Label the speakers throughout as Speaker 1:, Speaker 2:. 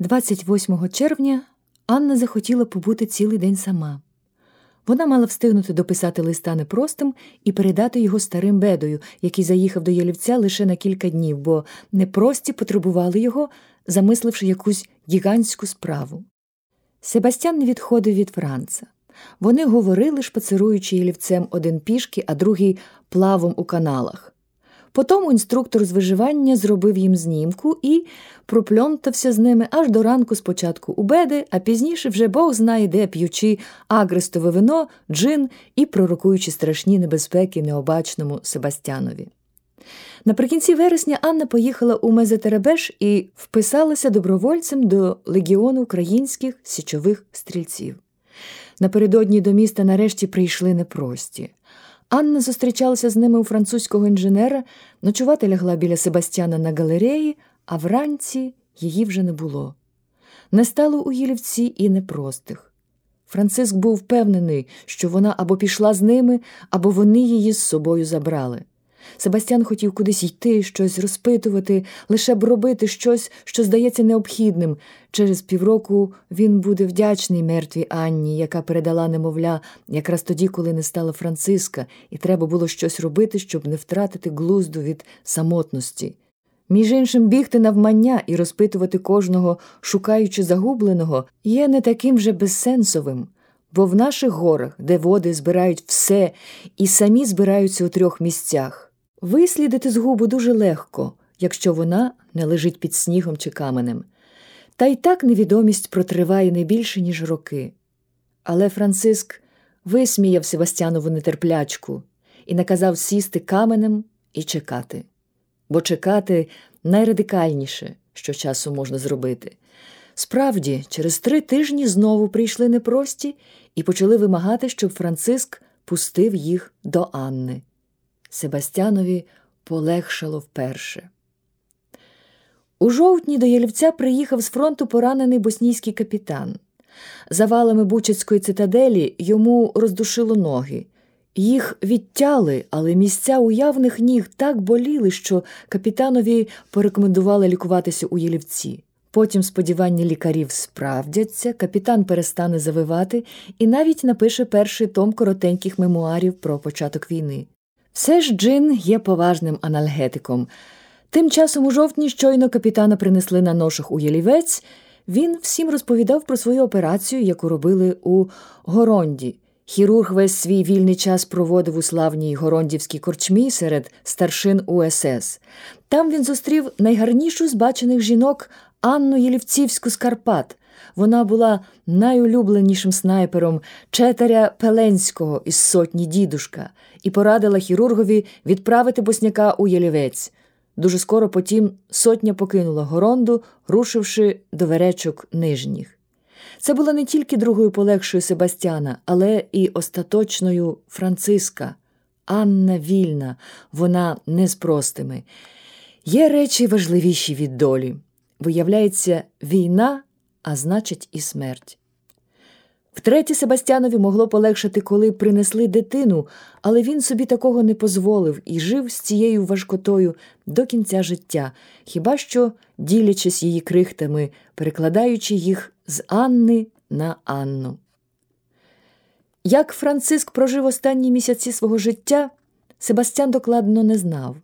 Speaker 1: 28 червня Анна захотіла побути цілий день сама. Вона мала встигнути дописати листа непростим і передати його старим бедою, який заїхав до Єлівця лише на кілька днів, бо непрості потребували його, замисливши якусь гігантську справу. Себастьян не відходив від Франца. Вони говорили, шпацируючи Єлівцем один пішки, а другий плавом у каналах. Потому інструктор з виживання зробив їм знімку і пропльонтався з ними аж до ранку спочатку у беди, а пізніше вже Бог знає, де п'ючи агрестове вино, джин і пророкуючи страшні небезпеки необачному Себастьянові. Наприкінці вересня Анна поїхала у Мезетеребеш і вписалася добровольцем до легіону українських січових стрільців. Напередодні до міста нарешті прийшли непрості. Анна зустрічалася з ними у французького інженера, ночувати лягла біля Себастьяна на галереї, а вранці її вже не було. Не стало у Єлівці і непростих. Франциск був впевнений, що вона або пішла з ними, або вони її з собою забрали. Себастьян хотів кудись йти, щось розпитувати, лише б робити щось, що здається необхідним. Через півроку він буде вдячний мертвій Анні, яка передала немовля, якраз тоді, коли не стала Франциска, і треба було щось робити, щоб не втратити глузду від самотності. Між іншим, бігти навмання і розпитувати кожного, шукаючи загубленого, є не таким же безсенсовим. Бо в наших горах, де води збирають все і самі збираються у трьох місцях. Вислідити згубу дуже легко, якщо вона не лежить під снігом чи каменем. Та й так невідомість протриває не більше, ніж роки. Але Франциск висміяв Себастьянову нетерплячку і наказав сісти каменем і чекати. Бо чекати найрадикальніше, що часу можна зробити. Справді, через три тижні знову прийшли непрості і почали вимагати, щоб Франциск пустив їх до Анни. Себастьянові полегшало вперше. У жовтні до Єлівця приїхав з фронту поранений боснійський капітан. Завалами Бучацької цитаделі йому роздушило ноги. Їх відтяли, але місця уявних ніг так боліли, що капітанові порекомендували лікуватися у Єлівці. Потім сподівання лікарів справдяться, капітан перестане завивати і навіть напише перший том коротеньких мемуарів про початок війни. Все ж джин є поважним анальгетиком. Тим часом у жовтні щойно капітана принесли на ношах у Єлівець, він всім розповідав про свою операцію, яку робили у Горонді. Хірург весь свій вільний час проводив у славній Горондівській корчмі серед старшин УСС. Там він зустрів найгарнішу з бачених жінок Анну Єлівцівську з Карпат. Вона була найулюбленішим снайпером четаря Пеленського із сотні дідушка і порадила хірургові відправити босняка у Єлівець. Дуже скоро потім сотня покинула горонду, рушивши до веречок нижніх. Це була не тільки другою полегшою Себастьяна, але і остаточною Франциска. Анна вільна, вона не з простими. Є речі важливіші від долі. Виявляється, війна а значить, і смерть. Втретє, Себастьянові могло полегшати, коли принесли дитину, але він собі такого не дозволив і жив з цією важкотою до кінця життя, хіба що ділячись її крихтами, перекладаючи їх з Анни на Анну. Як Франциск прожив останні місяці свого життя, Себастьян докладно не знав,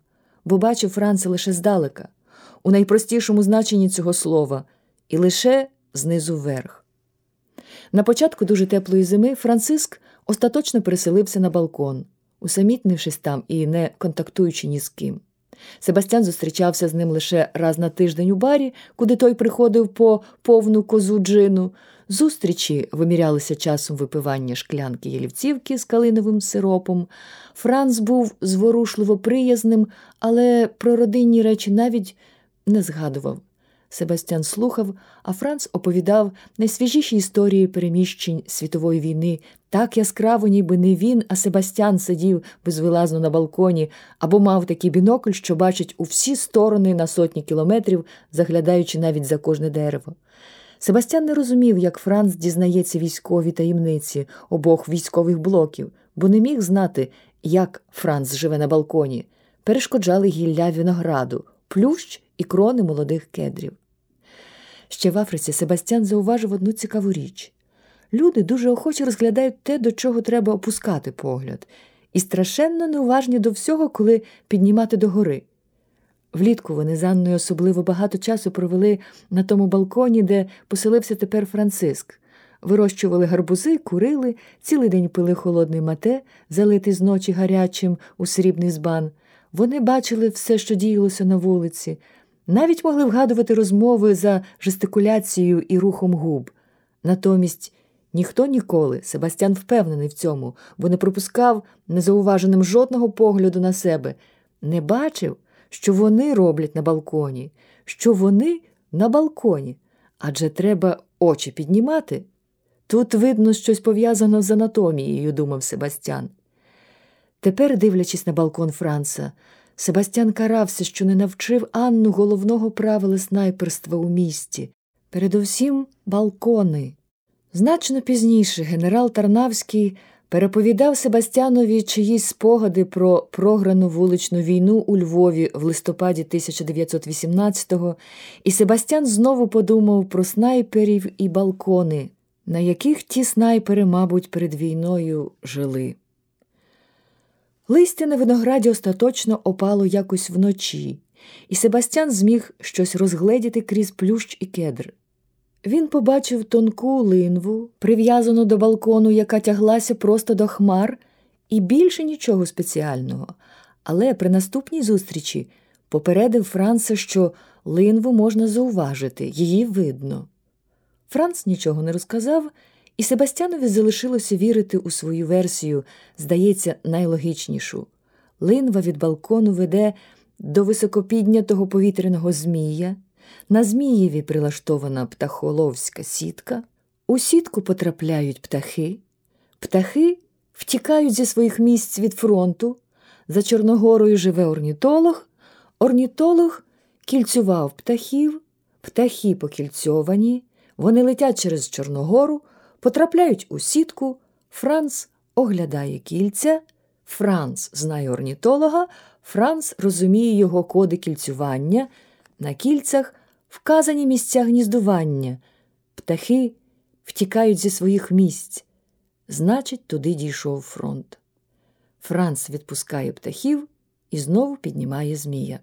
Speaker 1: бо бачив Франца лише здалека, у найпростішому значенні цього слова, і лише знизу вверх. На початку дуже теплої зими Франциск остаточно переселився на балкон, усамітнившись там і не контактуючи ні з ким. Себастьян зустрічався з ним лише раз на тиждень у барі, куди той приходив по повну козу джину. Зустрічі вимірялися часом випивання шклянки ялівцівки з калиновим сиропом. Франц був зворушливо приязним, але про родинні речі навіть не згадував. Себастьян слухав, а Франц оповідав найсвіжіші історії переміщень світової війни так яскраво, ніби не він, а Себастьян сидів безвилазно на балконі або мав такий бінокль, що бачить у всі сторони на сотні кілометрів, заглядаючи навіть за кожне дерево. Себастьян не розумів, як Франц дізнається військові таємниці обох військових блоків, бо не міг знати, як Франц живе на балконі. Перешкоджали гілля винограду, плющ і крони молодих кедрів. Ще в Африці Себастьян зауважив одну цікаву річ. Люди дуже охоче розглядають те, до чого треба опускати погляд, і страшенно неуважні до всього, коли піднімати догори. Влітку вони з Анною особливо багато часу провели на тому балконі, де поселився тепер Франциск. Вирощували гарбузи, курили, цілий день пили холодний мате, залитий з ночі гарячим у срібний збан. Вони бачили все, що діялося на вулиці, навіть могли вгадувати розмови за жестикуляцією і рухом губ. Натомість ніхто ніколи, Себастьян впевнений в цьому, бо не пропускав незауваженим жодного погляду на себе, не бачив, що вони роблять на балконі, що вони на балконі, адже треба очі піднімати. Тут видно щось пов'язано з анатомією, думав Себастьян. Тепер, дивлячись на балкон Франца, Себастьян карався, що не навчив Анну головного правила снайперства у місті. Передовсім балкони. Значно пізніше генерал Тарнавський переповідав Себастьянові чиїсь спогади про програну вуличну війну у Львові в листопаді 1918-го, і Себастьян знову подумав про снайперів і балкони, на яких ті снайпери, мабуть, перед війною жили. Листя на винограді остаточно опало якось вночі, і Себастьян зміг щось розгледіти крізь плющ і кедр. Він побачив тонку линву, прив'язану до балкону, яка тяглася просто до хмар, і більше нічого спеціального. Але при наступній зустрічі попередив Франца, що линву можна зауважити, її видно. Франц нічого не розказав, і Себастьянові залишилося вірити у свою версію, здається, найлогічнішу. Линва від балкону веде до високопіднятого повітряного змія. На Змієві прилаштована птахоловська сітка, у сітку потрапляють птахи, птахи втікають зі своїх місць від фронту. За Чорногорою живе орнітолог, орнітолог кільцював птахів, птахи покільцьовані, вони летять через Чорногору, потрапляють у сітку, Франц оглядає кільця, Франц знає орнітолога, Франц розуміє його коди кільцювання. На кільцях вказані місця гніздування, птахи втікають зі своїх місць. Значить, туди дійшов фронт. Франц відпускає птахів і знову піднімає Змія.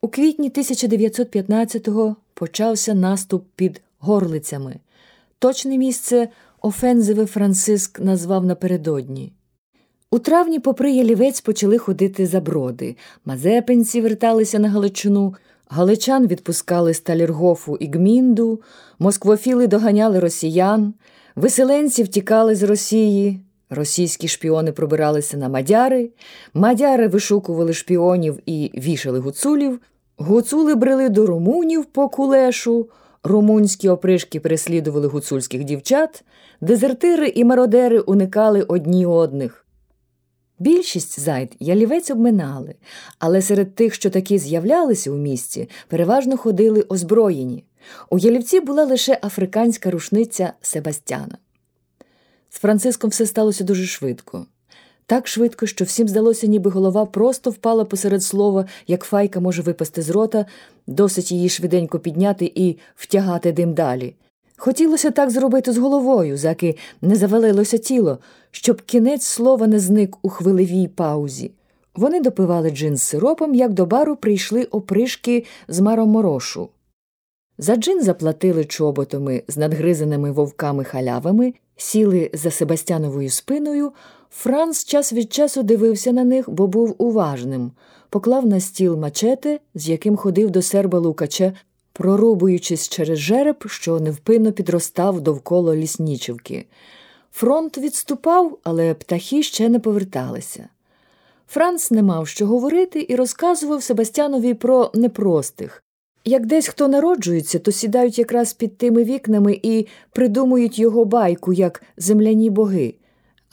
Speaker 1: У квітні 1915-го почався наступ під горлицями. Точне місце офензиви Франциск назвав напередодні. У травні попри ялівець почали ходити заброди. Мазепинці верталися на Галичину, галичан відпускали Сталіргофу і Гмінду, москвофіли доганяли росіян, виселенці втікали з Росії, російські шпіони пробиралися на мадяри, мадяри вишукували шпіонів і вішали гуцулів, гуцули брели до румунів по кулешу, румунські опришки переслідували гуцульських дівчат, дезертири і мародери уникали одні одних. Більшість зайд ялівець обминали, але серед тих, що такі з'являлися у місті, переважно ходили озброєні. У ялівці була лише африканська рушниця Себастьяна. З Франциском все сталося дуже швидко. Так швидко, що всім здалося, ніби голова просто впала посеред слова, як файка може випасти з рота, досить її швиденько підняти і втягати дим далі. Хотілося так зробити з головою, заки не завалилося тіло, щоб кінець слова не зник у хвилевій паузі. Вони допивали джин з сиропом, як до бару прийшли опришки з мароморошу. За джин заплатили чоботами з надгризаними вовками халявами, сіли за Себастьяновою спиною. Франц час від часу дивився на них, бо був уважним, поклав на стіл мачете, з яким ходив до серба Лукача прорубуючись через жереб, що невпинно підростав довкола ліснічівки. Фронт відступав, але птахи ще не поверталися. Франц не мав що говорити і розказував Себастьянові про непростих. Як десь хто народжується, то сідають якраз під тими вікнами і придумують його байку, як земляні боги.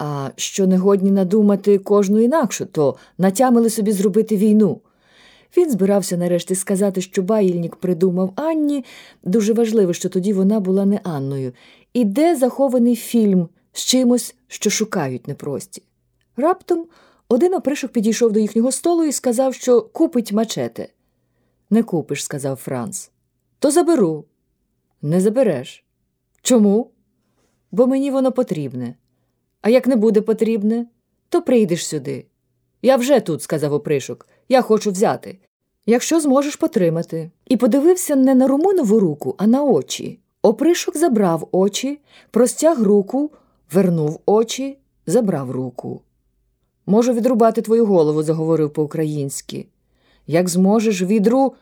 Speaker 1: А що негодні надумати кожну інакшу, то натямили собі зробити війну. Він збирався нарешті сказати, що Баїльнік придумав Анні, дуже важливо, що тоді вона була не Анною, і де захований фільм з чимось, що шукають непрості. Раптом один опришок підійшов до їхнього столу і сказав, що купить мачете. Не купиш, сказав Франц. то заберу. Не забереш. Чому? Бо мені воно потрібне. А як не буде потрібне, то прийдеш сюди. Я вже тут, сказав опришок. Я хочу взяти. Якщо зможеш потримати. І подивився не на Румунову руку, а на очі. Опришок забрав очі, простяг руку, вернув очі, забрав руку. Можу відрубати твою голову, заговорив по-українськи. Як зможеш, відру.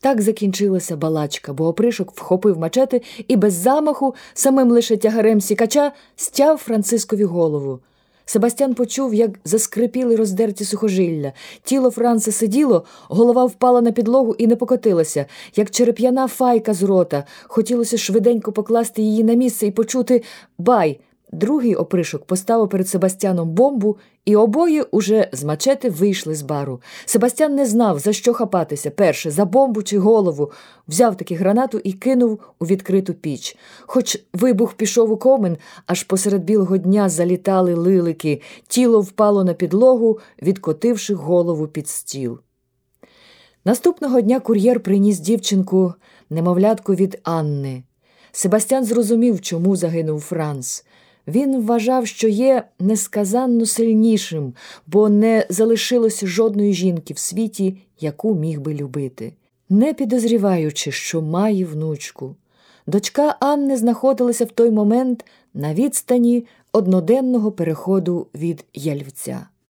Speaker 1: Так закінчилася балачка, бо опришок вхопив мачети і без замаху, самим лише тягарем сікача, стяв Францискові голову. Себастьян почув, як заскрипіли роздерті сухожилля. Тіло Франца сиділо, голова впала на підлогу і не покотилася, як череп'яна файка з рота. Хотілося швиденько покласти її на місце і почути бай. Другий опришок поставив перед Себастьяном бомбу, і обоє уже з мачети вийшли з бару. Себастьян не знав, за що хапатися перше, за бомбу чи голову. Взяв таки гранату і кинув у відкриту піч. Хоч вибух пішов у комен, аж посеред білого дня залітали лилики, тіло впало на підлогу, відкотивши голову під стіл. Наступного дня кур'єр приніс дівчинку, немовлятку від Анни. Себастьян зрозумів, чому загинув Франц. Він вважав, що є несказанно сильнішим, бо не залишилося жодної жінки в світі, яку міг би любити, не підозріваючи, що має внучку. Дочка Анни знаходилася в той момент на відстані одноденного переходу від Яльвця.